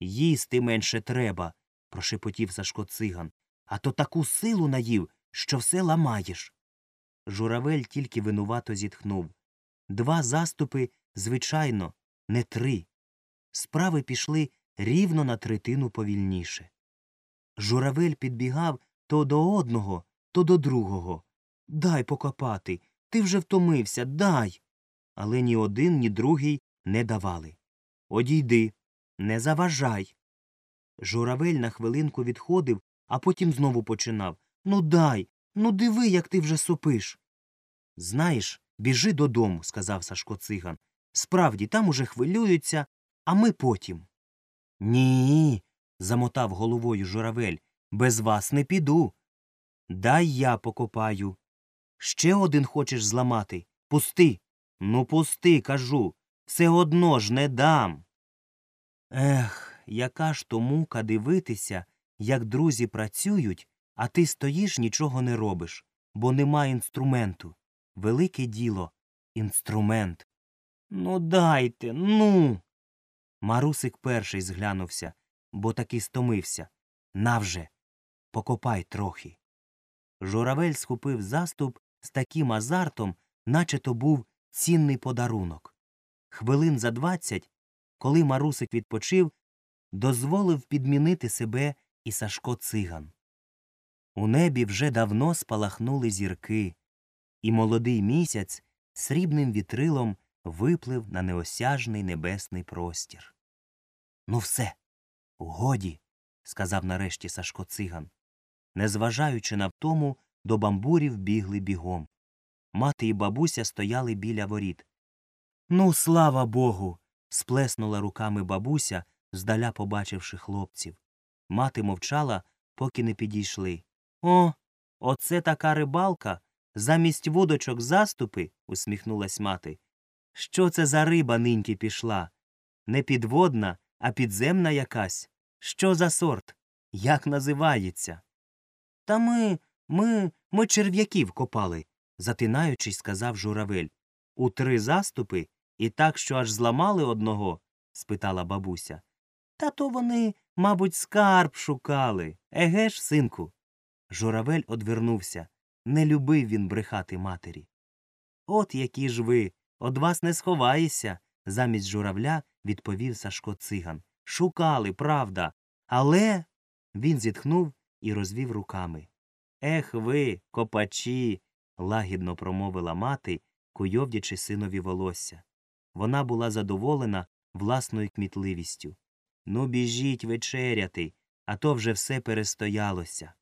Їсти менше треба, прошепотів Сашко циган. А то таку силу наїв, що все ламаєш. Журавель тільки винувато зітхнув. Два заступи, звичайно, не три. Справи пішли рівно на третину повільніше. Журавель підбігав то до одного, то до другого. Дай покопати. Ти вже втомився, дай. Але ні один, ні другий не давали. Одійди, не заважай. Журавель на хвилинку відходив, а потім знову починав Ну дай, ну диви, як ти вже сопиш. Знаєш, біжи додому, сказав Сашко циган. Справді, там уже хвилюються, а ми потім. Ні. замотав головою журавель. Без вас не піду. Дай я покопаю. Ще один хочеш зламати? Пусти. Ну, пусти, кажу. Все одно ж не дам. Ех, яка ж то мука дивитися, як друзі працюють, а ти стоїш нічого не робиш, бо нема інструменту. Велике діло інструмент. Ну, дайте, ну. Марусик перший зглянувся, бо таки стомився. Навже, покопай трохи. Журавель схопив заступ з таким азартом, наче то був цінний подарунок. Хвилин за двадцять, коли Марусик відпочив, дозволив підмінити себе і Сашко циган. У небі вже давно спалахнули зірки, і молодий місяць срібним вітрилом виплив на неосяжний небесний простір. Ну, все, годі, сказав нарешті Сашко циган. Незважаючи на втому, до бамбурів бігли бігом. Мати і бабуся стояли біля воріт. Ну, слава Богу. Сплеснула руками бабуся, здаля побачивши хлопців. Мати мовчала, поки не підійшли. О, оце така рибалка. Замість вудочок заступи, усміхнулась мати. Що це за риба ниньки пішла? Не підводна, а підземна якась. Що за сорт? Як називається? Та ми, ми, ми черв'яків копали, затинаючись, сказав журавель. У три заступи і так, що аж зламали одного? спитала бабуся. Та то вони, мабуть, скарб шукали. Еге ж, синку. Журавель одвернувся. Не любив він брехати матері. От які ж ви. Од вас не сховаєшся, замість журавля відповів Сашко циган. Шукали, правда. Але. Він зітхнув і розвів руками. Ех ви, копачі. лагідно промовила мати, куйовдячи синові волосся. Вона була задоволена власною кмітливістю. Ну, біжіть вечеряти, а то вже все перестоялося.